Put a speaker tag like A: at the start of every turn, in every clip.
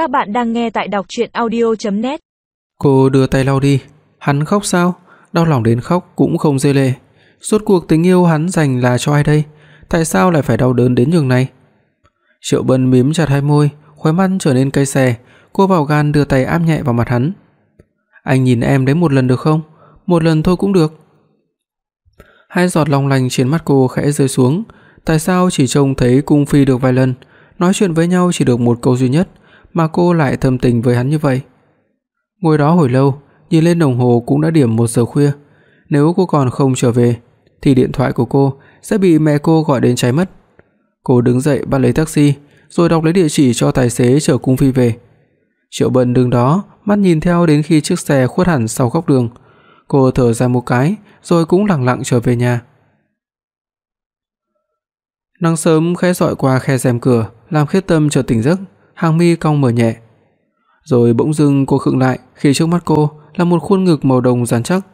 A: Các bạn đang nghe tại đọc audio net
B: Cô đưa tay lau đi, hắn khóc sao? Đau lòng đến khóc cũng không rơi lệ. Suốt cuộc tình yêu hắn dành là cho ai đây? Tại sao lại phải đau đớn đến nhường này? Triệu Bân mím chặt hai môi, khóe mắt trở nên cay xè, cô bảo gan đưa tay áp nhẹ vào mặt hắn. "Anh nhìn em đấy một lần được không? Một lần thôi cũng được." Hai giọt long lanh trên mắt cô khẽ rơi xuống, tại sao chỉ trông thấy cung phi được vài lần, nói chuyện với nhau chỉ được một câu duy nhất, mà cô lại thâm tình với hắn như vậy. Ngồi đó hồi lâu, nhìn lên đồng hồ cũng đã điểm 1 giờ khuya, nếu cô còn không trở về thì điện thoại của cô sẽ bị mẹ cô gọi đến cháy mất. Cô đứng dậy bắt lấy taxi, rồi đọc lấy địa chỉ cho tài xế chở Cung Phi về. Triệu Bân đứng đó, mắt nhìn theo đến khi chiếc xe khuất hẳn sau góc đường. Cô thở dài một cái, rồi cũng lặng lặng trở về nhà. Nắng sớm khẽ rọi qua khe rèm cửa, làm Khiết Tâm chợt tỉnh giấc, hàng mi cong mở nhẹ. Rồi bỗng dưng cô khựng lại khi trước mắt cô là một khuôn ngực màu đồng rắn chắc.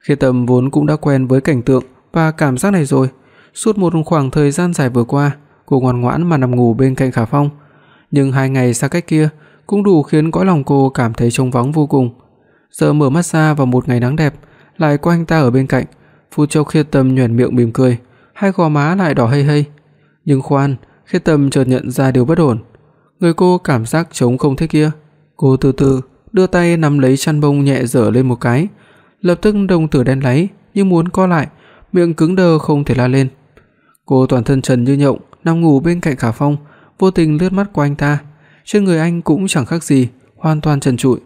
B: Khi Tâm vốn cũng đã quen với cảnh tượng và cảm giác này rồi, suốt một khoảng thời gian dài vừa qua, cô ngoan ngoãn mà nằm ngủ bên cạnh Khả Phong, nhưng hai ngày xa cách kia cũng đủ khiến cõi lòng cô cảm thấy trống vắng vô cùng. Giờ mở mắt ra vào một ngày nắng đẹp, lại có anh ta ở bên cạnh, phút Châu Khiết Tâm nhuyễn miệng mỉm cười, hai gò má lại đỏ hây hây. Nhưng khoan, Khiết Tâm chợt nhận ra điều bất ổn. Người cô cảm giác trống không thế kia. Cô từ từ đưa tay nắm lấy chăn bông nhẹ giở lên một cái, lập tức đồng tử đen láy như muốn co lại, miệng cứng đờ không thể la lên. Cô toàn thân trần như nhộng, nằm ngủ bên cạnh Khả Phong, vô tình lướt mắt qua anh ta. Trên người anh cũng chẳng khác gì, hoàn toàn trần trụi.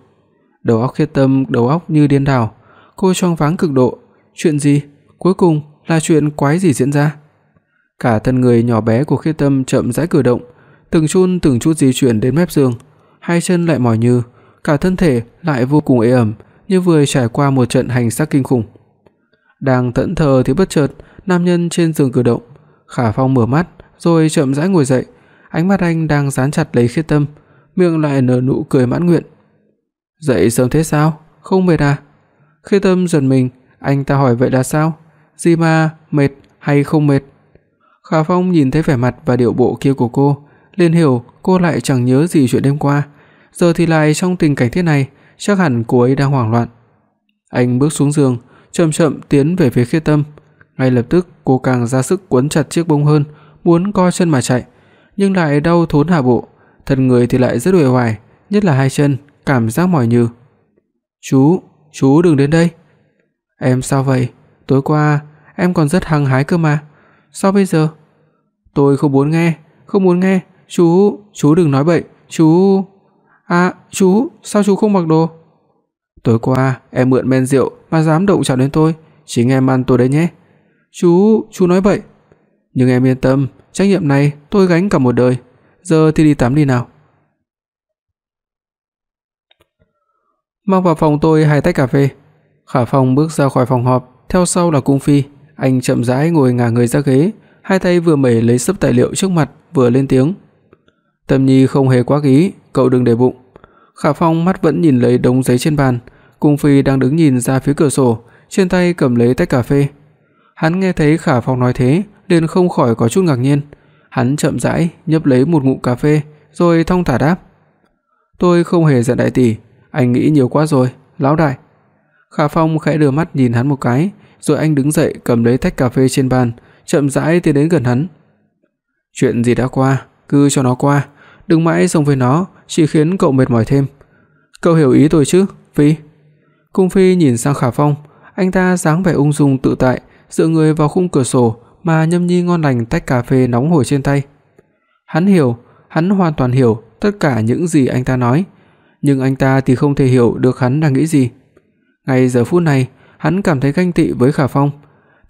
B: Đầu óc Khiết Tâm đầu óc như điên đảo, cô choáng váng cực độ. Chuyện gì? Cuối cùng là chuyện quái gì diễn ra? Cả thân người nhỏ bé của Khiết Tâm chậm rãi cử động, từng chút từng chút di chuyển đến mép giường, hai chân lại mỏi như, cả thân thể lại vô cùng ê ẩm, như vừa trải qua một trận hành xác kinh khủng. Đang thẫn thờ thì bất chợt, nam nhân trên giường cử động, Khả Phong mở mắt, rồi chậm rãi ngồi dậy, ánh mắt anh đang dán chặt lấy Khiết Tâm, miệng lại nở nụ cười mãn nguyện. "Dậy sớm thế sao? Không mệt à?" Khiết Tâm giật mình, anh ta hỏi vậy là sao? Gì mà mệt hay không mệt? Khả Phong nhìn thấy vẻ mặt và điệu bộ kia của cô, liền hiểu cô lại chẳng nhớ gì chuyện đêm qua, giờ thì lại trong tình cảnh thế này, chắc hẳn cô ấy đang hoảng loạn. Anh bước xuống giường, chậm chậm tiến về phía Khê Tâm. Ngay lập tức cô càng ra sức quấn chặt chiếc bông hơn, muốn co chân mà chạy, nhưng lại đau thốn hạ bộ, thân người thì lại rất uể oải, nhất là hai chân, cảm giác mỏi nhừ. "Chú, chú đừng đến đây." "Em sao vậy? Tối qua em còn rất hăng hái cơ mà. Sao bây giờ?" "Tôi không muốn nghe, không muốn nghe, chú, chú đừng nói bậy, chú." "À, chú, sao chú không mặc đồ?" "Tối qua em mượn men rượu mà dám động chạm đến tôi, chính em ăn tôi đấy nhé." "Chú, chú nói bậy." "Nhưng em yên tâm, trách nhiệm này tôi gánh cả một đời. Giờ thì đi tắm đi nào." Mang vào phòng tôi hai tách cà phê. Khả Phong bước ra khỏi phòng họp, theo sau là Cung Phi, anh chậm rãi ngồi ngả người ra ghế, hai tay vừa mẩy lấy sấp tài liệu trước mặt, vừa lên tiếng. Tâm Nhi không hề quá ý, cậu đừng để bụng. Khả Phong mắt vẫn nhìn lấy đống giấy trên bàn, Cung Phi đang đứng nhìn ra phía cửa sổ, trên tay cầm lấy tách cà phê. Hắn nghe thấy Khả Phong nói thế, liền không khỏi có chút ngạc nhiên. Hắn chậm rãi nhấp lấy một ngụm cà phê, rồi thong thả đáp: "Tôi không hề giận đại tỷ, anh nghĩ nhiều quá rồi, lão đại." Khả Phong khẽ đưa mắt nhìn hắn một cái, rồi anh đứng dậy cầm lấy tách cà phê trên bàn, chậm rãi tiến đến gần hắn. "Chuyện gì đã qua, cứ cho nó qua, đừng mãi sống với nó, chỉ khiến cậu mệt mỏi thêm. Cậu hiểu ý tôi chứ, Phi?" Cung Phi nhìn sang Khả Phong, anh ta dáng vẻ ung dung tự tại, dựa người vào khung cửa sổ mà nhâm nhi ngon lành tách cà phê nóng hổi trên tay. Hắn hiểu, hắn hoàn toàn hiểu tất cả những gì anh ta nói, nhưng anh ta thì không thể hiểu được hắn đang nghĩ gì. Ngay giờ phút này, hắn cảm thấy ganh tị với Khả Phong.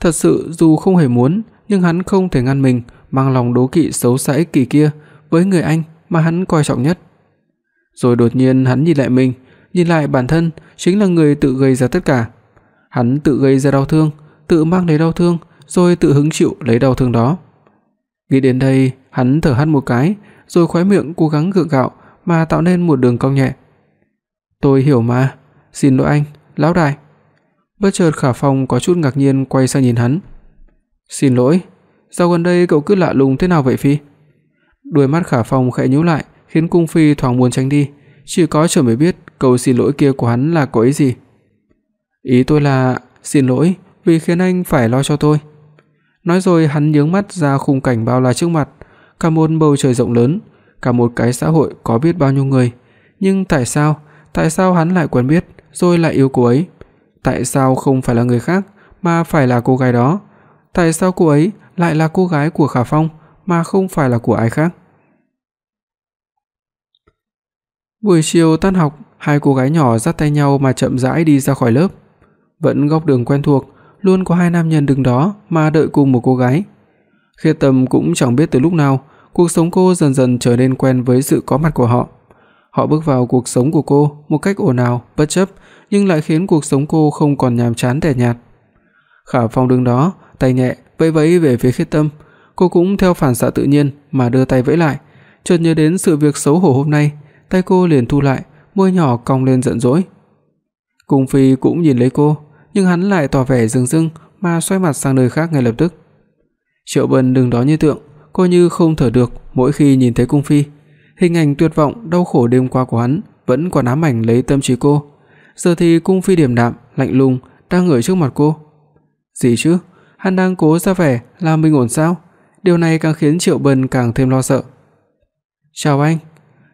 B: Thật sự dù không hề muốn, nhưng hắn không thể ngăn mình mang lòng đố kỵ xấu xa ích kỷ kia với người anh mà hắn coi trọng nhất. Rồi đột nhiên hắn nhìn lại mình, nhìn lại bản thân chính là người tự gây ra tất cả. Hắn tự gây ra đau thương, tự mang lấy đau thương, rồi tự hứng chịu lấy đau thương đó. Nghĩ đến đây, hắn thở hắt một cái, rồi khóe miệng cố gắng gượng gạo mà tạo nên một đường cong nhẹ. "Tôi hiểu mà, xin lỗi anh, lão đại." Bất chợt Khả Phong có chút ngạc nhiên quay sang nhìn hắn. "Xin lỗi, dạo gần đây cậu cứ lạ lùng thế nào vậy Phi?" Đôi mắt Khả Phong khẽ nhíu lại, khiến cung phi thoáng muốn tránh đi, chỉ có trời mới biết câu xin lỗi kia của hắn là có ý gì. Ý tôi là xin lỗi vì khiến anh phải lo cho tôi. Nói rồi hắn nhướng mắt ra khung cảnh bao la trước mặt, cả một bầu trời rộng lớn, cả một cái xã hội có biết bao nhiêu người, nhưng tại sao, tại sao hắn lại quen biết rồi lại yêu cô ấy? Tại sao không phải là người khác mà phải là cô gái đó? Tại sao cô ấy lại là cô gái của Khả Phong mà không phải là của ai khác? Buổi chiều tan học, hai cô gái nhỏ dắt tay nhau mà chậm rãi đi ra khỏi lớp. Vẫn góc đường quen thuộc, luôn có hai nam nhân đứng đó mà đợi cùng một cô gái. Khiết Tâm cũng chẳng biết từ lúc nào, cuộc sống cô dần dần trở nên quen với sự có mặt của họ. Họ bước vào cuộc sống của cô một cách ồn ào, bất chấp, nhưng lại khiến cuộc sống cô không còn nhàm chán tẻ nhạt. Khả Phong đứng đó, tay nhẹ vẫy vẫy về phía Khiết Tâm, cô cũng theo phản xạ tự nhiên mà đưa tay vẫy lại, chợt nhớ đến sự việc xấu hổ hôm nay, tay cô liền thu lại, môi nhỏ cong lên giận dỗi. Cung Phi cũng nhìn lấy cô, nhưng hắn lại tỏ vẻ dưng dưng mà xoay mặt sang nơi khác ngay lập tức. Triệu Bân đứng đó như tượng, cô như không thở được mỗi khi nhìn thấy Cung Phi. Hình ảnh tuyệt vọng đau khổ đêm qua của hắn vẫn còn ám ảnh lấy tâm trí cô. Giờ thì Cung Phi điềm đạm, lạnh lùng đang ở trước mặt cô. Gì chứ? Hắn đang cố ra vẻ là mình ổn sao? Điều này càng khiến Triệu Bân càng thêm lo sợ. "Chào anh."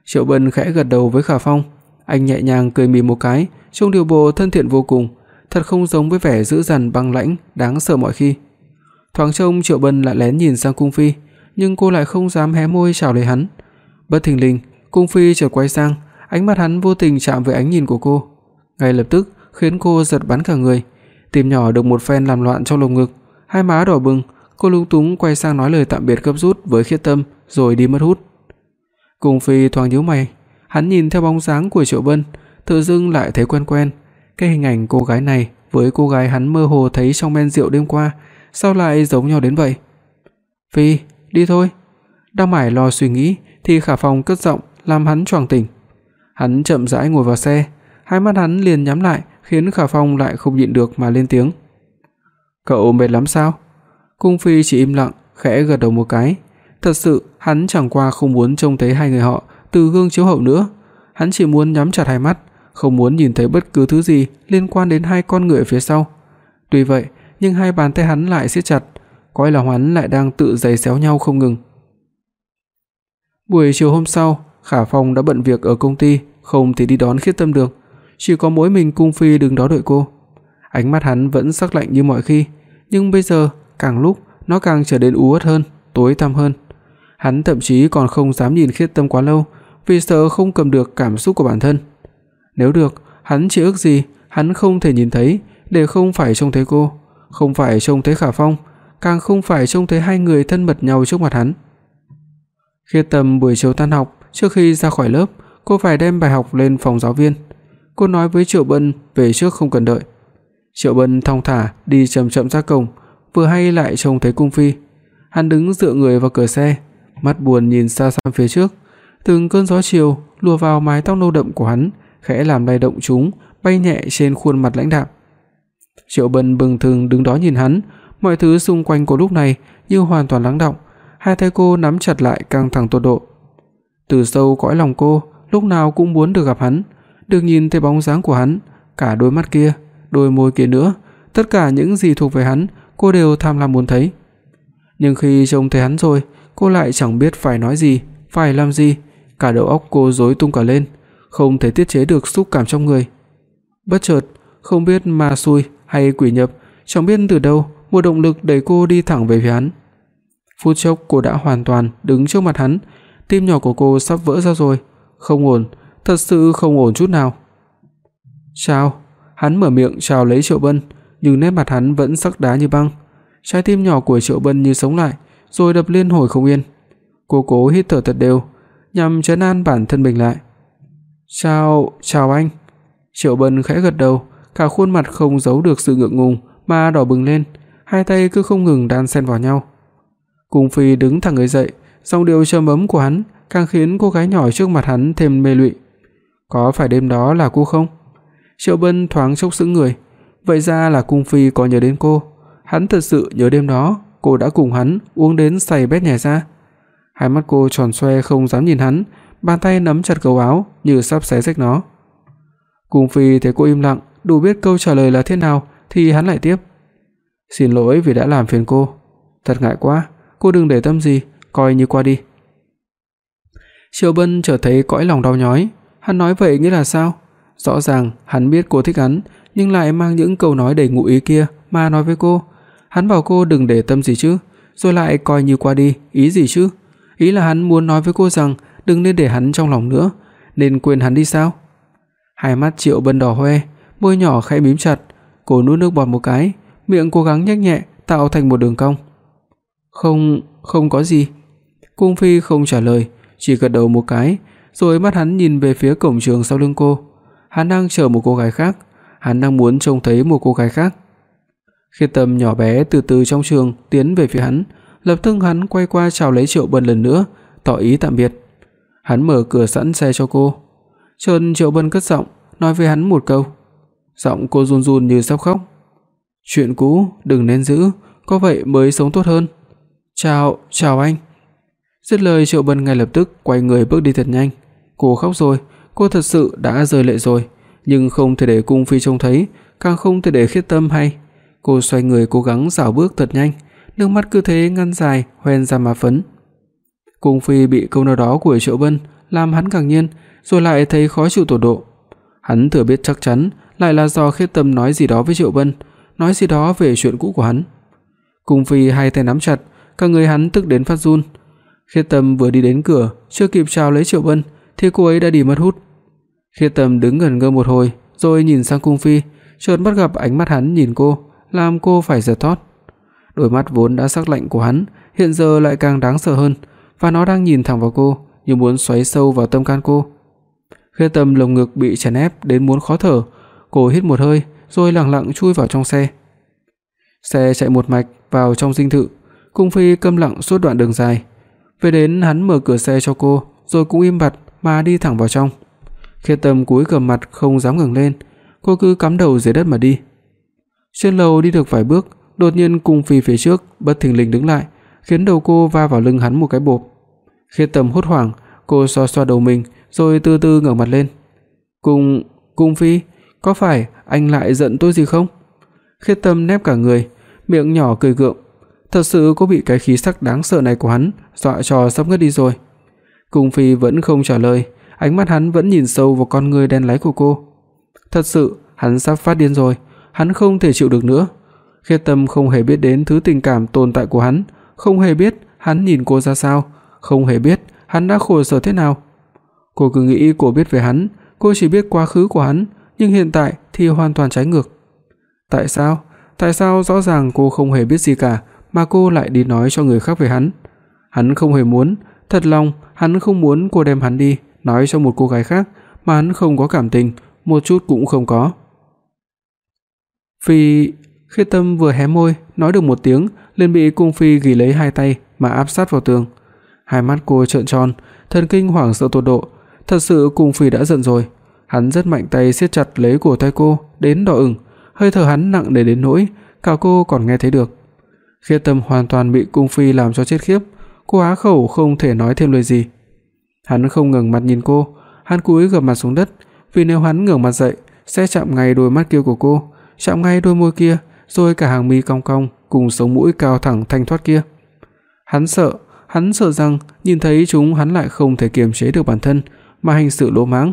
B: Triệu Bân khẽ gật đầu với Khả Phong, anh nhẹ nhàng cười mỉm một cái, trông điều bộ thân thiện vô cùng, thật không giống với vẻ dữ dằn băng lãnh đáng sợ mọi khi. Thoáng trông Triệu Bân lại lén nhìn sang cung phi, nhưng cô lại không dám hé môi chào lấy hắn. Bất thình lình, cung phi chợt quay sang, ánh mắt hắn vô tình chạm với ánh nhìn của cô, ngay lập tức khiến cô giật bắn cả người, tim nhỏ được một phen làm loạn trong lồng ngực, hai má đỏ bừng, cô lúng túng quay sang nói lời tạm biệt gấp rút với Khiết Tâm rồi đi mất hút. Cung phi thoáng nhíu mày, hắn nhìn theo bóng dáng của Triệu Bân, tự dưng lại thấy quen quen, cái hình ảnh cô gái này với cô gái hắn mơ hồ thấy trong men rượu đêm qua, sao lại giống nhau đến vậy? "Phi, đi thôi." Đang mải lo suy nghĩ thì Khả Phong cất giọng làm hắn choàng tỉnh. Hắn chậm rãi ngồi vào xe, hai mắt hắn liền nhắm lại, khiến Khả Phong lại không nhịn được mà lên tiếng. "Cậu mệt lắm sao?" Cung Phi chỉ im lặng, khẽ gật đầu một cái. Thật sự, hắn chẳng qua không muốn trông thấy hai người họ từ gương chiếu hậu nữa, hắn chỉ muốn nhắm chặt hai mắt, không muốn nhìn thấy bất cứ thứ gì liên quan đến hai con người ở phía sau. Tuy vậy, nhưng hai bàn tay hắn lại siết chặt, coi là hắn lại đang tự giày xéo nhau không ngừng. Buổi chiều hôm sau, Khả Phong đã bận việc ở công ty, không thể đi đón Khiết Tâm được, chỉ có mỗi mình Cung Phi đứng đó đợi cô. Ánh mắt hắn vẫn sắc lạnh như mọi khi, nhưng bây giờ càng lúc nó càng trở nên u uất hơn, tối tăm hơn. Hắn thậm chí còn không dám nhìn Khiết Tâm quá lâu, vì sợ không cầm được cảm xúc của bản thân. Nếu được, hắn chỉ ước gì hắn không thể nhìn thấy để không phải trông thấy cô, không phải trông thấy Khả Phong, càng không phải trông thấy hai người thân mật nhau trước mặt hắn. Khiết Tâm buổi chiều tan học, trước khi ra khỏi lớp, cô phải đem bài học lên phòng giáo viên. Cô nói với Triệu Bân về trước không cần đợi. Triệu Bân thong thả đi chậm chậm ra cổng, vừa hay lại trông thấy cung phi. Hắn đứng dựa người vào cửa xe, mắt buồn nhìn xa xăm phía trước, từng cơn gió chiều lùa vào mái tóc nâu đậm của hắn, khẽ làm lay động chúng, bay nhẹ trên khuôn mặt lãnh đạm. Triệu Bân bừng thường đứng đó nhìn hắn, mọi thứ xung quanh cô lúc này như hoàn toàn lắng đọng, hai tay cô nắm chặt lại căng thẳng tột độ. Từ sâu cõi lòng cô, lúc nào cũng muốn được gặp hắn, được nhìn thấy bóng dáng của hắn, cả đôi mắt kia, đôi môi kia nữa, tất cả những gì thuộc về hắn, cô đều tham lam muốn thấy. Nhưng khi trông thấy hắn rồi, cô lại chẳng biết phải nói gì, phải làm gì, cả đầu óc cô rối tung cả lên, không thể tiết chế được xúc cảm trong người. Bất chợt, không biết ma xui hay quỷ nhập, chẳng biết từ đâu, một động lực đẩy cô đi thẳng về phía hắn. Phút chốc cô đã hoàn toàn đứng trước mặt hắn, tim nhỏ của cô sắp vỡ ra rồi, không ổn, thật sự không ổn chút nào. "Chào." Hắn mở miệng chào lấy Triệu Bân, nhưng nét mặt hắn vẫn sắc đá như băng. Trái tim nhỏ của Triệu Bân như sống lại, rồi đập liên hồi không yên. Cô cố hít thở thật đều, nhằm trấn an bản thân mình lại. "Chào, chào anh." Triệu Bân khẽ gật đầu, cả khuôn mặt không giấu được sự ngượng ngùng mà đỏ bừng lên, hai tay cứ không ngừng đan xen vào nhau. Cung Phi đứng thẳng người dậy, giọng điệu trầm ấm của hắn càng khiến cô gái nhỏ trước mặt hắn thêm mê lụy. "Có phải đêm đó là cô không?" Triệu Bân thoáng chốc sững người, vậy ra là Cung Phi có nhớ đến cô, hắn thật sự nhớ đêm đó cô đã cùng hắn uống đến say bét nhè ra. Hai mắt cô tròn xoe không dám nhìn hắn, bàn tay nắm chặt gấu áo như sắp xé rách nó. Cung Phi thấy cô im lặng, đủ biết câu trả lời là thế nào thì hắn lại tiếp. "Xin lỗi vì đã làm phiền cô, thật ngại quá, cô đừng để tâm gì, coi như qua đi." Triệu Bân chợt thấy cõi lòng đau nhói, hắn nói vậy nghĩa là sao? Rõ ràng hắn biết cô thích hắn, nhưng lại mang những câu nói đầy ngụ ý kia mà nói với cô. Hắn bảo cô đừng để tâm gì chứ, rồi lại coi như qua đi, ý gì chứ? Ý là hắn muốn nói với cô rằng đừng nên để hắn trong lòng nữa, nên quên hắn đi sao? Hai mắt Triệu Bân đỏ hoe, môi nhỏ khẽ mím chặt, cô nuốt nước bọt một cái, miệng cố gắng nhếch nhẹ tạo thành một đường cong. "Không, không có gì." Cung Phi không trả lời, chỉ gật đầu một cái, rồi mắt hắn nhìn về phía cổng trường sau lưng cô. Hắn đang chờ một cô gái khác, hắn đang muốn trông thấy một cô gái khác. Khi Tâm nhỏ bé từ từ trong trường tiến về phía hắn, lập tức hắn quay qua chào lấy Triệu Bân lần nữa, tỏ ý tạm biệt. Hắn mở cửa sẵn xe cho cô. Trần Triệu Bân cất giọng, nói với hắn một câu. Giọng cô run run như sắp khóc. "Chuyện cũ đừng nên giữ, có vậy mới sống tốt hơn." "Chào, chào anh." Dứt lời Triệu Bân ngay lập tức quay người bước đi thật nhanh. Cô khóc rồi, cô thật sự đã rơi lệ rồi, nhưng không thể để cung phi trông thấy, càng không thể để Khiết Tâm hay. Cô xoay người cố gắng giảo bước thật nhanh, nước mắt cứ thế ngăn dài hoen ra má phấn. Cung phi bị câu nói đó của Triệu Bân làm hắn càng nhiên, rồi lại thấy khó chịu tột độ. Hắn thừa biết chắc chắn lại là do Khiết Tâm nói gì đó với Triệu Bân, nói gì đó về chuyện cũ của hắn. Cung phi hai tay nắm chặt, cả người hắn tức đến phát run. Khiết Tâm vừa đi đến cửa, chưa kịp chào lấy Triệu Bân thì cô ấy đã đi mất hút. Khiết Tâm đứng ngẩn ngơ một hồi, rồi nhìn sang Cung Phi, chợt bắt gặp ánh mắt hắn nhìn cô, làm cô phải giật thót. Đôi mắt vốn đã sắc lạnh của hắn, hiện giờ lại càng đáng sợ hơn, và nó đang nhìn thẳng vào cô, như muốn xoáy sâu vào tâm can cô. Khiết Tâm lồng ngực bị chèn ép đến muốn khó thở, cô hít một hơi, rồi lặng lặng chui vào trong xe. Xe chạy một mạch vào trong dinh thự, Cung Phi câm lặng suốt đoạn đường dài. Về đến hắn mở cửa xe cho cô, rồi cũng im bặt mà đi thẳng vào trong. Khê Tâm cúi gằm mặt không dám ngẩng lên, cô cứ cắm đầu dưới đất mà đi. Trên lầu đi được vài bước, đột nhiên cung phi phía trước bất thình lình đứng lại, khiến đầu cô va vào lưng hắn một cái bộp. Khê Tâm hốt hoảng, cô xoa xoa đầu mình rồi từ từ ngẩng mặt lên. "Cung, cung phi, có phải anh lại giận tôi gì không?" Khê Tâm nép cả người, miệng nhỏ cười gượng. Thật sự cô bị cái khí sắc đáng sợ này của hắn dọa cho sắp ngất đi rồi. Cung Phi vẫn không trả lời, ánh mắt hắn vẫn nhìn sâu vào con người đen láy của cô. Thật sự, hắn sắp phát điên rồi, hắn không thể chịu được nữa. Khiết Tâm không hề biết đến thứ tình cảm tồn tại của hắn, không hề biết hắn nhìn cô ra sao, không hề biết hắn đã khổ sở thế nào. Cô cứ nghĩ cô biết về hắn, cô chỉ biết quá khứ của hắn, nhưng hiện tại thì hoàn toàn trái ngược. Tại sao? Tại sao rõ ràng cô không hề biết gì cả mà cô lại đi nói cho người khác về hắn? Hắn không hề muốn, thật lòng hắn không muốn cô đem hắn đi nói cho một cô gái khác mà hắn không có cảm tình, một chút cũng không có. Phi, Khê Tâm vừa hé môi, nói được một tiếng, liền bị cung phi gỉ lấy hai tay mà áp sát vào tường. Hai mắt cô trợn tròn, thần kinh hoảng sợ tột độ, thật sự cung phi đã giận rồi. Hắn rất mạnh tay siết chặt lấy cổ tay cô đến đỏ ửng, hơi thở hắn nặng nề đến nỗi cả cô còn nghe thấy được. Khê Tâm hoàn toàn bị cung phi làm cho chết khiếp, cô á khẩu không thể nói thêm lời gì. Hắn không ngẩng mặt nhìn cô, hắn cúi gập mặt xuống đất, vì nếu hắn ngẩng mặt dậy sẽ chạm ngay đôi mắt kia của cô, chạm ngay đôi môi kia, rồi cả hàng mi cong cong cùng sống mũi cao thẳng thanh thoát kia. Hắn sợ, hắn sợ rằng nhìn thấy chúng hắn lại không thể kiềm chế được bản thân mà hành sự lỗ mãng.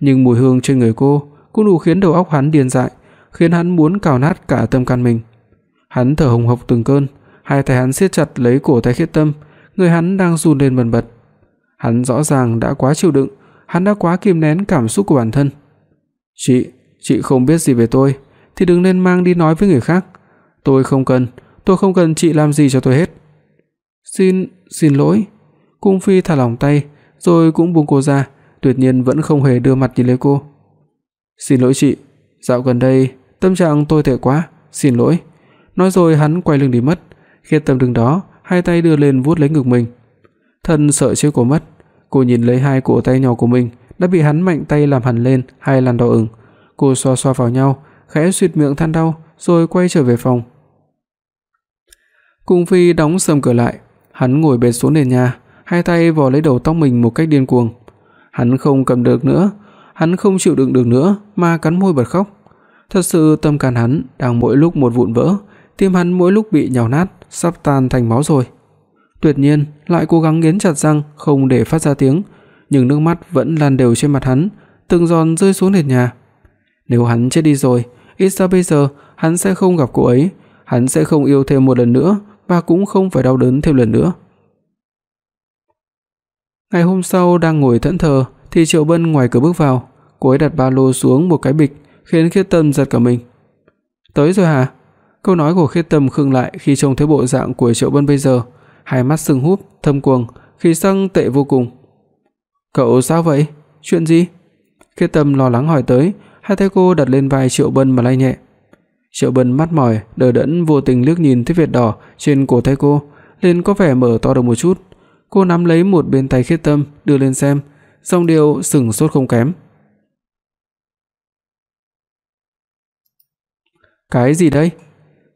B: Nhưng mùi hương trên người cô cũng đủ khiến đầu óc hắn điên dại, khiến hắn muốn cào nát cả tâm can mình. Hắn thở hồng hộc từng cơn, hai tay hắn siết chặt lấy cổ tay Khiết Tâm, người hắn đang run lên bần bật. Hắn rõ ràng đã quá chịu đựng, hắn đã quá kìm nén cảm xúc của bản thân. "Chị, chị không biết gì về tôi thì đừng nên mang đi nói với người khác. Tôi không cần, tôi không cần chị làm gì cho tôi hết." "Xin, xin lỗi." Cung Phi thả lỏng tay, rồi cũng buông cô ra, tuyệt nhiên vẫn không hề đưa mặt nhìn lấy cô. "Xin lỗi chị, dạo gần đây tâm trạng tôi tệ quá, xin lỗi." Nói rồi hắn quay lưng đi mất, khi Tâm đứng đó, hai tay đưa lên vuốt lấy ngực mình. Thân sợ chết cô mất, cô nhìn lấy hai cổ tay nhỏ của mình đã bị hắn mạnh tay làm hằn lên hai làn đỏ ửng. Cô xoa xoa vào nhau, khẽ suýt miệng than đau rồi quay trở về phòng. Cung Phi đóng sầm cửa lại, hắn ngồi bệt xuống nền nhà, hai tay vò lấy đầu tóc mình một cách điên cuồng. Hắn không cầm được nữa, hắn không chịu đựng được nữa mà cắn môi bật khóc. Thật sự tâm can hắn đang mỗi lúc một vụn vỡ, tim hắn mỗi lúc bị nhào nát, sắp tan thành máu rồi. Tuyệt nhiên lại cố gắng nghiến chặt răng không để phát ra tiếng, nhưng nước mắt vẫn lan đều trên mặt hắn, từng giọt rơi xuống nền nhà. Nếu hắn chết đi rồi, ít ra bây giờ hắn sẽ không gặp cô ấy, hắn sẽ không yêu thêm một lần nữa và cũng không phải đau đớn thêm lần nữa. Ngày hôm sau đang ngồi thẫn thờ thì Triệu Bân ngoài cửa bước vào, cô ấy đặt ba lô xuống một cái bịch, khiến Khiết Tâm giật cả mình. "Tới rồi hả?" Câu nói của Khiết Tâm khựng lại khi trông thấy bộ dạng của Triệu Bân bây giờ, hai mắt sưng húp, thâm quầng, khí sắc tệ vô cùng. "Cậu sao vậy? Chuyện gì?" Khiết Tâm lo lắng hỏi tới, hai tay cô đặt lên vai Triệu Bân mà lay nhẹ. Triệu Bân mắt mỏi, đờ đẫn vô tình liếc nhìn thấy vết đỏ trên cổ tay cô, lên có vẻ mở to được một chút. Cô nắm lấy một bên tay Khiết Tâm, đưa lên xem, song điều sững sốt không kém. Cái gì đây?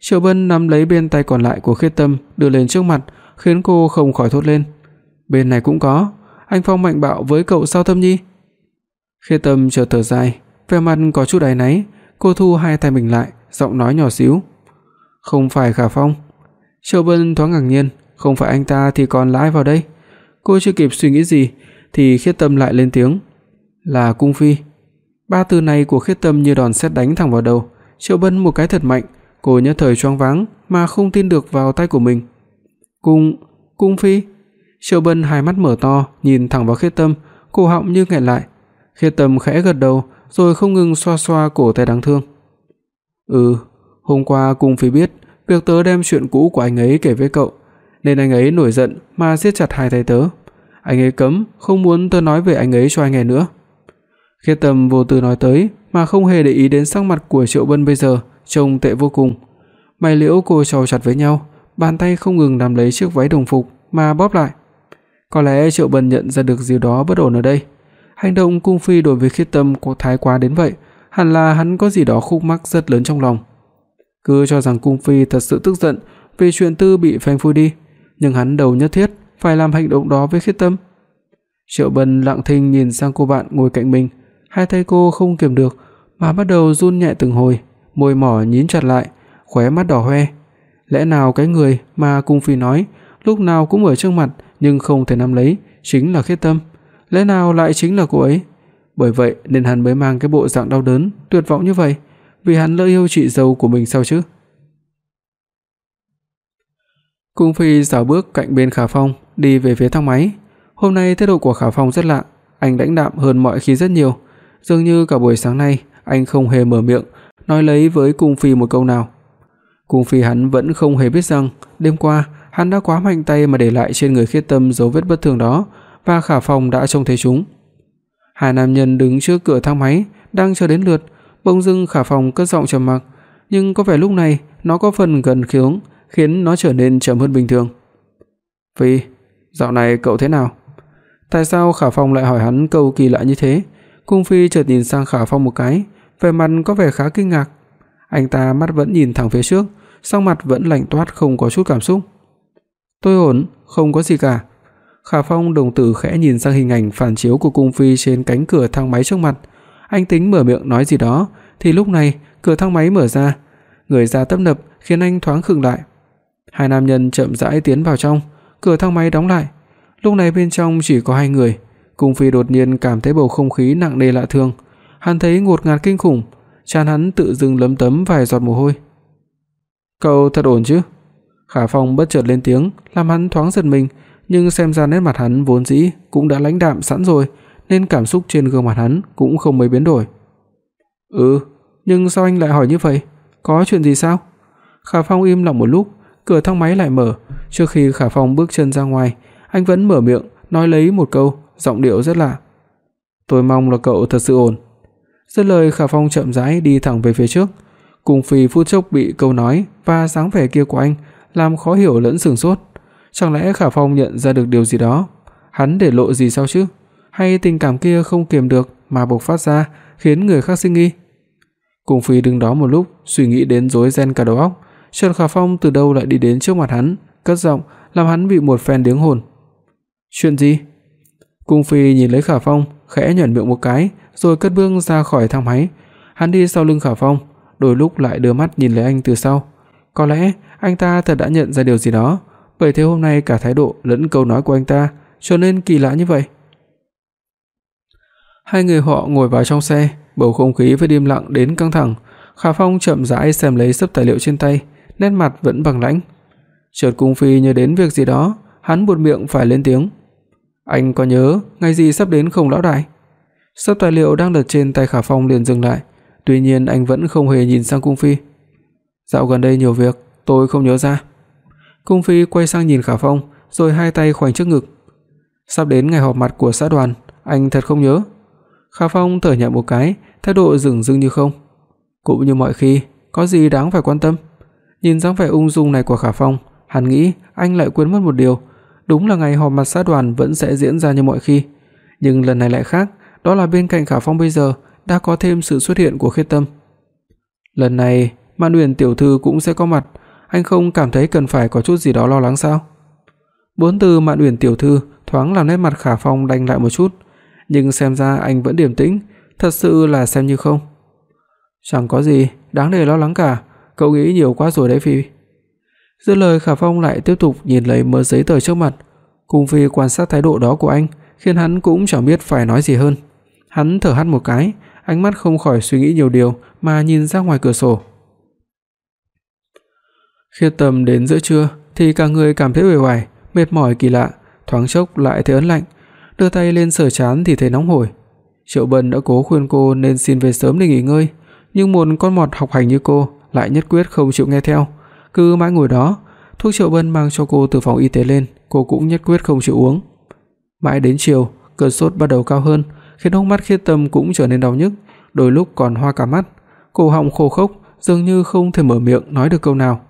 B: Triệu Bân nắm lấy bên tay còn lại của Khiết Tâm, đưa lên trước mặt, khiến cô không khỏi thốt lên. Bên này cũng có, anh Phong mạnh bạo với cậu sao Tâm Nhi? Khiết Tâm chợt thở dài, vẻ mặt có chút áy náy, cô thu hai tay mình lại, giọng nói nhỏ xíu. "Không phải Khả Phong." Triệu Bân thoáng ngạc nhiên, "Không phải anh ta thì còn lái vào đây?" Cô chưa kịp suy nghĩ gì thì Khiết Tâm lại lên tiếng, "Là cung phi." Ba từ này của Khiết Tâm như đòn sét đánh thẳng vào đầu, Triệu Bân một cái thật mạnh, cô nhất thời choáng váng mà không tin được vào tay của mình. "Cung, cung phi?" Triệu Bân hai mắt mở to, nhìn thẳng vào Khiết Tâm, cổ họng như nghẹn lại. Khiết Tâm khẽ gật đầu, rồi không ngừng xoa xoa cổ tay đáng thương. "Ừ, hôm qua cung phi biết việc tớ đem chuyện cũ của anh ấy kể với cậu, nên anh ấy nổi giận mà siết chặt hai tay tớ. Anh ấy cấm không muốn tớ nói về anh ấy cho anh nghe nữa." Khê Tâm vô tư nói tới mà không hề để ý đến sắc mặt của Triệu Bân bây giờ, trông tệ vô cùng. Mày liễu cô chau chặt với nhau, bàn tay không ngừng nắm lấy chiếc váy đồng phục mà bóp lại. Có lẽ Triệu Bân nhận ra được điều đó bất ổn ở đây. Hành động cung phi đối với Khiết Tâm có thái quá đến vậy, hẳn là hắn có gì đó khúc mắc rất lớn trong lòng. Cứ cho rằng cung phi thật sự tức giận vì chuyện tư bị phanh phui đi, nhưng hắn đầu nhất thiết phải làm hành động đó với Khiết Tâm. Triệu Bân lặng thinh nhìn sang cô bạn ngồi cạnh mình, hai tay cô không kiềm được mà bắt đầu run nhẹ từng hồi, môi mỏ nhín chặt lại, khóe mắt đỏ hoe. Lẽ nào cái người mà cung phi nói lúc nào cũng ở trước mặt nhưng không thể nắm lấy chính là Khiết Tâm? Lẽ nào lại chính là cô ấy? Bởi vậy nên hắn mới mang cái bộ dạng đau đớn, tuyệt vọng như vậy, vì hắn lỡ yêu chị dâu của mình sao chứ? Cung Phi giảo bước cạnh bên Khả Phong, đi về phía thang máy. Hôm nay thái độ của Khả Phong rất lạ, anh lãnh đạm hơn mọi khi rất nhiều, dường như cả buổi sáng nay anh không hề mở miệng nói lấy với Cung Phi một câu nào. Cung Phi hắn vẫn không hề biết rằng đêm qua hắn đã quá mạnh tay mà để lại trên người Khiết Tâm dấu vết bất thường đó và Khả Phong đã trông thấy chúng. Hai nam nhân đứng trước cửa thang máy đang chờ đến lượt, bỗng dưng Khả Phong cất giọng trầm mặc, nhưng có vẻ lúc này nó có phần gần khiếng, khiến nó trở nên trầm hơn bình thường. "Phi, dạo này cậu thế nào?" Tại sao Khả Phong lại hỏi hắn câu kỳ lạ như thế? Cung Phi chợt nhìn sang Khả Phong một cái, vẻ mặt có vẻ khá kinh ngạc. Anh ta mắt vẫn nhìn thẳng phía trước, sắc mặt vẫn lạnh toát không có chút cảm xúc. "Tôi ổn, không có gì cả." Khả Phong đồng tử khẽ nhìn sang hình ảnh phản chiếu của cung phi trên cánh cửa thang máy trước mặt. Anh tính mở miệng nói gì đó, thì lúc này cửa thang máy mở ra, người ra tấp nập khiến anh thoáng khựng lại. Hai nam nhân chậm rãi tiến vào trong, cửa thang máy đóng lại. Lúc này bên trong chỉ có hai người, Cung Phi đột nhiên cảm thấy bầu không khí nặng nề lạ thường, hắn thấy ngột ngạt kinh khủng, trán hắn tự dưng lấm tấm vài giọt mồ hôi. "Cậu thật ổn chứ?" Khả Phong bất chợt lên tiếng, làm hắn thoáng giật mình, nhưng xem ra nét mặt hắn vốn dĩ cũng đã lãnh đạm sẵn rồi, nên cảm xúc trên gương mặt hắn cũng không mấy biến đổi. "Ừ, nhưng sao anh lại hỏi như vậy? Có chuyện gì sao?" Khả Phong im lặng một lúc, cửa thang máy lại mở, trước khi Khả Phong bước chân ra ngoài, anh vẫn mở miệng nói lấy một câu, giọng điệu rất lạ. "Tôi mong là cậu thật sự ổn." Dứt lời Khả Phong chậm rãi đi thẳng về phía trước, cung Phi phút chốc bị câu nói và dáng vẻ kia của anh làm khó hiểu lẫn sửng sốt. Chẳng lẽ Khả Phong nhận ra được điều gì đó? Hắn để lộ gì sao chứ? Hay tình cảm kia không kiềm được mà bộc phát ra, khiến người khác sinh nghi? Cung Phi đứng đó một lúc, suy nghĩ đến rối ren cả đầu óc, Trần Khả Phong từ đâu lại đi đến trước mặt hắn, cất giọng làm hắn bị một phen điếng hồn. Chuyện gì? Cung Phi nhìn lấy Khả Phong, khẽ nhếch miệng một cái, rồi cất bước ra khỏi thang máy. Hắn đi sau lưng Khả Phong, đôi lúc lại đưa mắt nhìn lấy anh từ sau. Có lẽ anh ta thật đã nhận ra điều gì đó, bởi thế hôm nay cả thái độ lẫn câu nói của anh ta trở nên kỳ lạ như vậy. Hai người họ ngồi vào trong xe, bầu không khí với im lặng đến căng thẳng. Khả Phong chậm rãi xem lấy sấp tài liệu trên tay, nét mặt vẫn bằng lãnh. Chợt Cung Phi nhớ đến việc gì đó, hắn buột miệng phải lên tiếng. "Anh có nhớ ngày gì sắp đến không lão đại?" Sắp tài liệu đang đặt trên tay Khả Phong liền dừng lại, tuy nhiên anh vẫn không hề nhìn sang Cung Phi. "Dạo gần đây nhiều việc, tôi không nhớ ra." Cung Phi quay sang nhìn Khả Phong, rồi hai tay khoanh trước ngực. "Sắp đến ngày họp mặt của xã đoàn, anh thật không nhớ?" Khả Phong thở nhẹ một cái, thái độ dửng dưng như không. Cũng như mọi khi, có gì đáng phải quan tâm? Nhìn dáng vẻ ung dung này của Khả Phong, hắn nghĩ anh lại quên mất một điều, đúng là ngày họp mặt xã đoàn vẫn sẽ diễn ra như mọi khi, nhưng lần này lại khác, đó là bên cạnh Khả Phong bây giờ đã có thêm sự xuất hiện của Khiết Tâm. Lần này, Mạn Uyển tiểu thư cũng sẽ có mặt, anh không cảm thấy cần phải có chút gì đó lo lắng sao? Bốn từ Mạn Uyển tiểu thư thoáng làm nét mặt Khả Phong đanh lại một chút, nhưng xem ra anh vẫn điềm tĩnh, thật sự là xem như không. Chẳng có gì đáng để lo lắng cả, cậu nghĩ nhiều quá rồi đấy Phi. Dứt lời Khả Phong lại tiếp tục nhìn lấy mớ giấy tờ trước mặt, cùng Phi quan sát thái độ đó của anh, khiến hắn cũng chẳng biết phải nói gì hơn. Hắn thở hắt một cái, ánh mắt không khỏi suy nghĩ nhiều điều mà nhìn ra ngoài cửa sổ. Khi tầm đến giữa trưa thì cả người cảm thấy uể oải, mệt mỏi kỳ lạ, thoáng chốc lại thấy ớn lạnh, đưa tay lên sờ trán thì thấy nóng hổi. Triệu Bân đã cố khuyên cô nên xin về sớm để nghỉ ngơi, nhưng một con mọt học hành như cô lại nhất quyết không chịu nghe theo, cứ mãi ngồi đó, thuốc Triệu Bân mang cho cô từ phòng y tế lên, cô cũng nhất quyết không chịu uống. Mãi đến chiều, cơn sốt bắt đầu cao hơn, khiến hốc mắt Khiết Tâm cũng trở nên đau nhức, đôi lúc còn hoa cả mắt, cổ họng khô khốc, dường như không thể mở miệng nói được câu nào.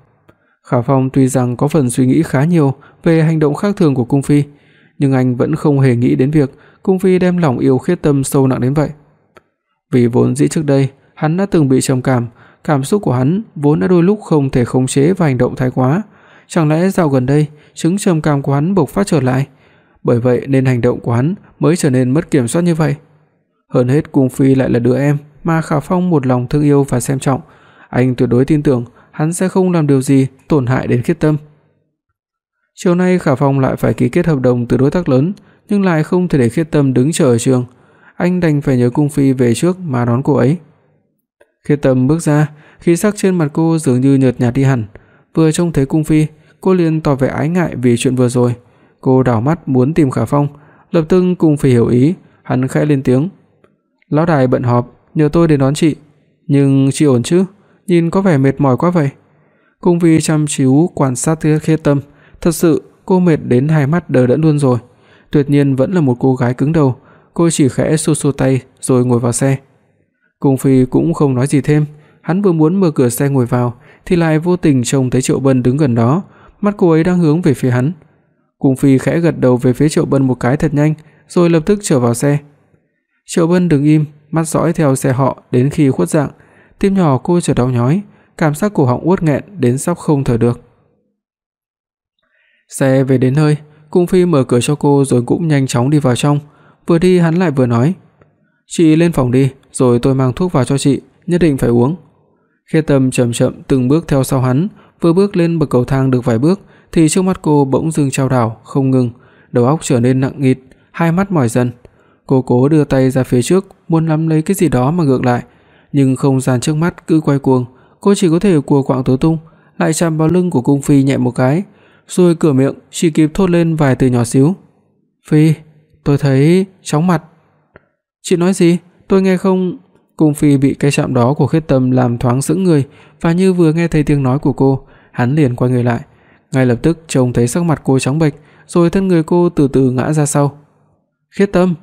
B: Khả Phong tuy rằng có phần suy nghĩ khá nhiều về hành động khác thường của cung phi, nhưng anh vẫn không hề nghĩ đến việc cung phi đem lòng yêu Khiết Tâm sâu nặng đến vậy. Vì vốn dĩ trước đây, hắn đã từng bị trầm cảm, cảm xúc của hắn vốn đã đôi lúc không thể khống chế và hành động thái quá, chẳng lẽ dạo gần đây chứng trầm cảm của hắn bộc phát trở lại? Bởi vậy nên hành động của hắn mới trở nên mất kiểm soát như vậy. Hơn hết Cung Phi lại là đứa em mà Khả Phong một lòng thương yêu và xem trọng, anh tuyệt đối tin tưởng hắn sẽ không làm điều gì tổn hại đến Khiết Tâm. Chiều nay Khả Phong lại phải ký kết hợp đồng từ đối tác lớn, nhưng lại không thể để Khiết Tâm đứng chờ ở trường, anh đành phải nhờ Cung Phi về trước mà đón cô ấy. Khiết Tâm bước ra, khí sắc trên mặt cô dường như nhợt nhạt đi hẳn, vừa trông thấy Cung Phi, cô liền tỏ vẻ ái ngại vì chuyện vừa rồi. Cô đảo mắt muốn tìm Khả Phong, lập tức cùng Phi hiểu ý, hắn khẽ lên tiếng. "Lão đại bận họp, nhờ tôi đến đón chị, nhưng chị ổn chứ? Nhìn có vẻ mệt mỏi quá vậy." Cung Phi chăm chú quan sát Khiết Tâm, thật sự cô mệt đến hai mắt đờ đẫn luôn rồi. Tuyệt nhiên vẫn là một cô gái cứng đầu, cô chỉ khẽ xua xua tay rồi ngồi vào xe. Cung Phi cũng không nói gì thêm, hắn vừa muốn mở cửa xe ngồi vào thì lại vô tình trông thấy Triệu Bân đứng gần đó, mắt cô ấy đang hướng về phía hắn. Cung Phi khẽ gật đầu về phía Triệu Bân một cái thật nhanh, rồi lập tức trở vào xe. Triệu Bân đứng im, mắt dõi theo xe họ đến khi khuất dạng, tim nhỏ cô chợt đau nhói, cảm giác cổ họng uất nghẹn đến sắp không thở được. Xe về đến nơi, Cung Phi mở cửa cho cô rồi cũng nhanh chóng đi vào trong, vừa đi hắn lại vừa nói: "Chị lên phòng đi, rồi tôi mang thuốc vào cho chị, nhất định phải uống." Khê Tâm chậm chậm từng bước theo sau hắn, vừa bước lên bậc cầu thang được vài bước thì trước mắt cô bỗng dưng chao đảo không ngừng, đầu óc trở nên nặng nghịt, hai mắt mỏi dần. Cô cố đưa tay ra phía trước, muốn nắm lấy cái gì đó mà ngược lại, nhưng không gian trước mắt cứ quay cuồng, cô chỉ có thể cua quạng tứ tung, lại chạm vào lưng của cung phi nhẹ một cái, rồi cửa miệng chỉ kịp thốt lên vài từ nhỏ xíu. "Phi, tôi thấy chóng mặt." "Chị nói gì? Tôi nghe không?" Cung Phi bị cái chạm đó của Khiết Tâm làm thoáng sững người, và như vừa nghe thấy tiếng nói của cô, hắn liền quay người lại, ngay lập tức trông thấy sắc mặt cô trắng bệch, rồi thân người cô từ từ ngã ra sau. "Khiết Tâm!"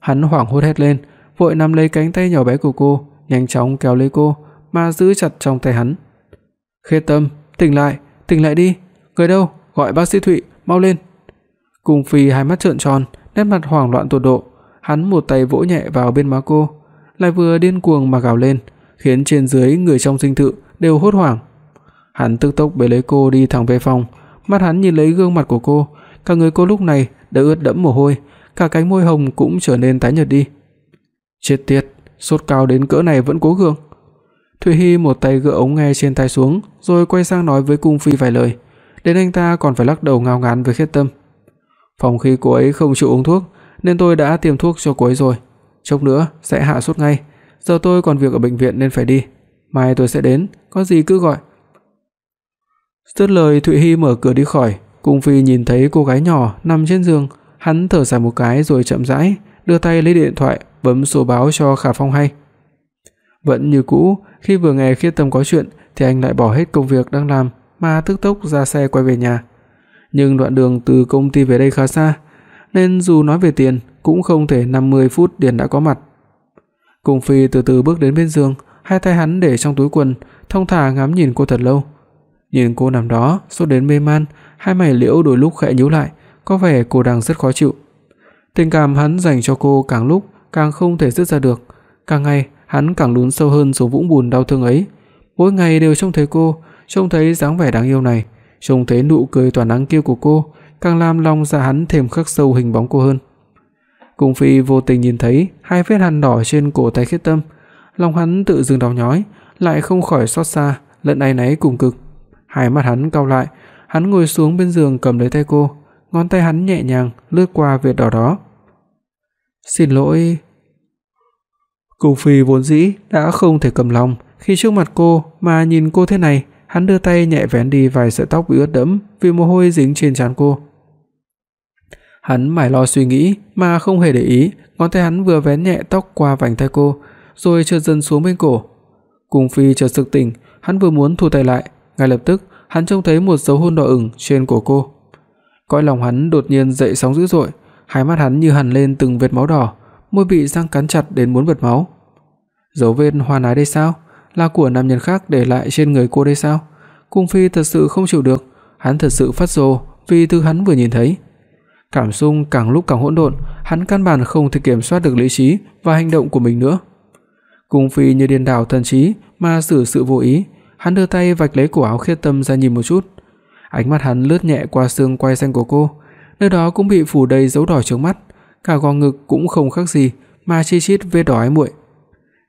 B: Hắn hoảng hốt hét lên, vội nắm lấy cánh tay nhỏ bé của cô, nhanh chóng kéo lấy cô mà giữ chặt trong tay hắn. "Khiết Tâm, tỉnh lại, tỉnh lại đi, người đâu, gọi bác sĩ Thụy, mau lên." Cung Phi hai mắt trợn tròn, nét mặt hoảng loạn tột độ, hắn một tay vỗ nhẹ vào bên má cô, lại vừa điên cuồng mà gào lên, khiến trên dưới người trong dinh thự đều hốt hoảng. Hắn tức tốc bế lấy cô đi thẳng về phòng, mắt hắn nhìn lấy gương mặt của cô, cả người cô lúc này đã ướt đẫm mồ hôi, cả cánh môi hồng cũng trở nên tái nhợt đi. Chết tiệt, sốt cao đến cỡ này vẫn cố gượng. Thủy Hi một tay gỡ ống nghe trên tai xuống, rồi quay sang nói với cung phi vài lời, đến anh ta còn phải lắc đầu ngao ngán với Khiết Tâm. Phòng khi cô ấy không chịu uống thuốc, nên tôi đã tiêm thuốc cho cô ấy rồi. Chốc nữa sẽ hạ sốt ngay. Giờ tôi còn việc ở bệnh viện nên phải đi. Mai tôi sẽ đến, có gì cứ gọi. Dứt lời Thụy Hi mở cửa đi khỏi, Cung Phi nhìn thấy cô gái nhỏ nằm trên giường, hắn thở dài một cái rồi chậm rãi đưa tay lấy điện thoại bấm số báo cho Khả Phong hay. Vẫn như cũ, khi vừa nghe Khiết Tâm có chuyện thì anh lại bỏ hết công việc đang làm mà tức tốc ra xe quay về nhà. Nhưng đoạn đường từ công ty về đây khá xa, nên dù nói về tiền cũng không thể 50 phút Điền đã có mặt. Cung Phi từ từ bước đến bên giường, hai tay hắn để trong túi quần, thong thả ngắm nhìn cô thật lâu. Nhìn cô nằm đó, sốt đến mê man, hai mày liễu đôi lúc khẽ nhíu lại, có vẻ cô đang rất khó chịu. Tình cảm hắn dành cho cô càng lúc càng không thể dứt ra được, càng ngày hắn càng lún sâu hơn xuống vũng bùn đau thương ấy. Mỗi ngày đều trông thấy cô, trông thấy dáng vẻ đáng yêu này, trông thấy nụ cười tỏa nắng kia của cô, càng làm lòng dạ hắn thêm khắc sâu hình bóng cô hơn. Cung Phi vô tình nhìn thấy hai vết hằn đỏ trên cổ tay Khiết Tâm, lòng hắn tự dưng đau nhói, lại không khỏi xót xa, lẫn áy náy cùng cực. Hai mắt hắn cau lại, hắn ngồi xuống bên giường cầm lấy tay cô, ngón tay hắn nhẹ nhàng lướt qua vết đỏ đó. "Xin lỗi." Cung Phi vốn dĩ đã không thể cầm lòng khi trước mặt cô mà nhìn cô thế này, hắn đưa tay nhẹ vén đi vài sợi tóc bị ướt đẫm vì mồ hôi dính trên trán cô. Hắn mải lo suy nghĩ mà không hề để ý, ngón tay hắn vừa vén nhẹ tóc qua vành tai cô, rồi chợt dần xuống bên cổ. Cung Phi chợt sực tỉnh, hắn vừa muốn thu tay lại, ngay lập tức hắn trông thấy một dấu hôn đỏ ửng trên cổ cô. Cõi lòng hắn đột nhiên dậy sóng dữ dội, hai mắt hắn như hằn lên từng vệt máu đỏ, môi bị răng cắn chặt đến muốn bật máu. Dấu vết hoa ái đây sao? Là của nam nhân khác để lại trên người cô đây sao? Cung Phi thật sự không chịu được, hắn thật sự phát rồ vì thứ hắn vừa nhìn thấy. Cảm xúc càng lúc càng hỗn độn, hắn căn bản không thể kiểm soát được lý trí và hành động của mình nữa. Cung Phi như điên đảo thần trí mà xử sự vô ý, hắn đưa tay vạch lấy cổ áo Khiết Tâm ra nhìn một chút. Ánh mắt hắn lướt nhẹ qua xương quai xanh của cô, nơi đó cũng bị phủ đầy dấu đỏ trước mắt, cả gò ngực cũng không khác gì mà chi chít vết đỏ ái muội.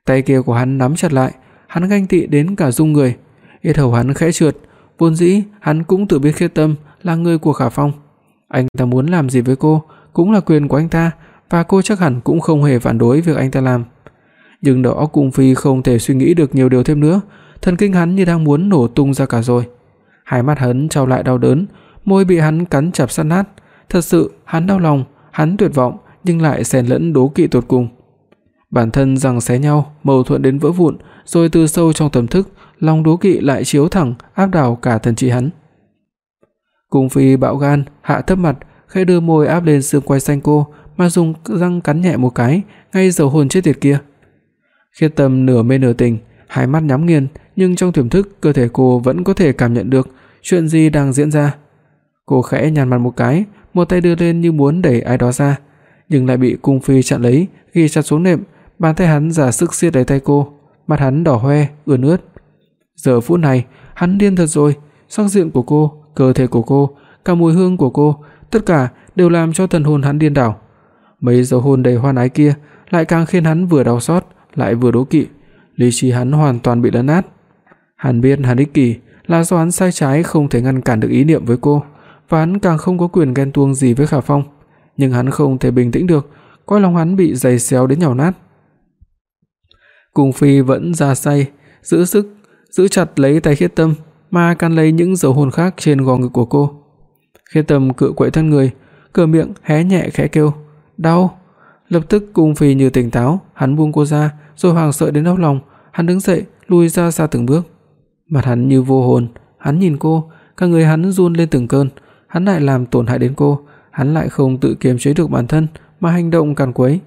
B: Tay kia của hắn nắm chặt lại, hắn ganh tị đến cả run người. Yết hầu hắn khẽ trượt, vốn dĩ hắn cũng tự biết Khiết Tâm là người của Khả Phong. Anh ta muốn làm gì với cô cũng là quyền của anh ta và cô chắc hẳn cũng không hề phản đối việc anh ta làm. Nhưng đầu óc Cung Phi không thể suy nghĩ được nhiều điều thêm nữa, thần kinh hắn như đang muốn nổ tung ra cả rồi. Hai mắt hắn trao lại đau đớn, môi bị hắn cắn chặt sát nát, thật sự hắn đau lòng, hắn tuyệt vọng nhưng lại xen lẫn đố kỵ tột cùng. Bản thân rằng xé nhau, mâu thuẫn đến vỡ vụn, rồi từ sâu trong tâm thức, lòng đố kỵ lại chiếu thẳng áp đảo cả thần trí hắn. Cung Phi bạo gan, hạ thấp mặt, khẽ đưa môi áp lên xương quai xanh cô, mà dùng răng cắn nhẹ một cái, ngay dầu hồn chết tiệt kia. Khiết Tâm nửa mê nửa tỉnh, hai mắt nhắm nghiền, nhưng trong tiềm thức cơ thể cô vẫn có thể cảm nhận được chuyện gì đang diễn ra. Cô khẽ nhăn mặt một cái, một tay đưa lên như muốn đẩy ai đó ra, nhưng lại bị cung phi chặn lấy, ghi chặt xuống nệm, bàn tay hắn giả sức siết lấy tay cô, mặt hắn đỏ hoe, ươn ướt. Giờ phút này, hắn điên thật rồi, sắc diện của cô, cơ thể của cô, cả mùi hương của cô, tất cả đều làm cho thần hồn hắn điên đảo. Mấy dấu hôn đầy hoan ái kia lại càng khiến hắn vừa đau xót, lại vừa đố kỵ, lý trí hắn hoàn toàn bị lấn át. Hắn biết hắn ích kỷ, là do hắn sai trái không thể ngăn cản được ý niệm với cô, và hắn càng không có quyền ghen tuông gì với Khả Phong, nhưng hắn không thể bình tĩnh được, coi lòng hắn bị giày xéo đến nhào nát. Cung Phi vẫn ra say, giữ sức, giữ chặt lấy tay Khiết Tâm, mà can lấy những dấu hôn khác trên gò ngực của cô. Khiết Tâm cựa quậy thân người, cửa miệng hé nhẹ khẽ kêu, "Đau." Lập tức Cung Phi như tỉnh táo, hắn buông cô ra, rồi hoảng sợ đến đau lòng, hắn đứng dậy, lùi ra xa từng bước. Mặt hắn như vô hồn, hắn nhìn cô, cả người hắn run lên từng cơn, hắn lại làm tổn hại đến cô, hắn lại không tự kiềm chế được bản thân mà hành động càn quấy.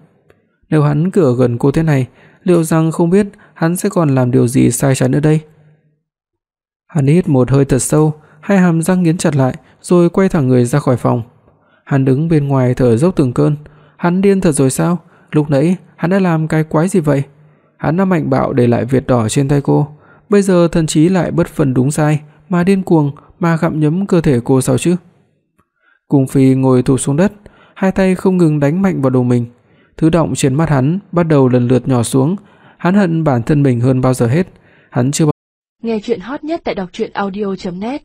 B: Nếu hắn cửa gần cô thế này, liệu rằng không biết hắn sẽ còn làm điều gì sai trái nữa đây? Hắn hít một hơi thật sâu, hai hàm răng nghiến chặt lại, rồi quay thẳng người ra khỏi phòng. Hắn đứng bên ngoài thở dốc từng cơn, hắn điên thật rồi sao? Lúc nãy hắn đã làm cái quái gì vậy? Hắn đã mạnh bạo để lại vệt đỏ trên tay cô, bây giờ thần trí lại bất phân đúng sai, mà điên cuồng mà gặm nhấm cơ thể cô sao chứ? Cung Phi ngồi thụp xuống đất, hai tay không ngừng đánh mạnh vào đầu mình. Thứ động trên mắt hắn bắt đầu lần lượt nhỏ xuống, hắn hận bản thân mình hơn bao giờ hết, hắn chưa
A: Nghe truyện hot nhất tại doctruyenaudio.net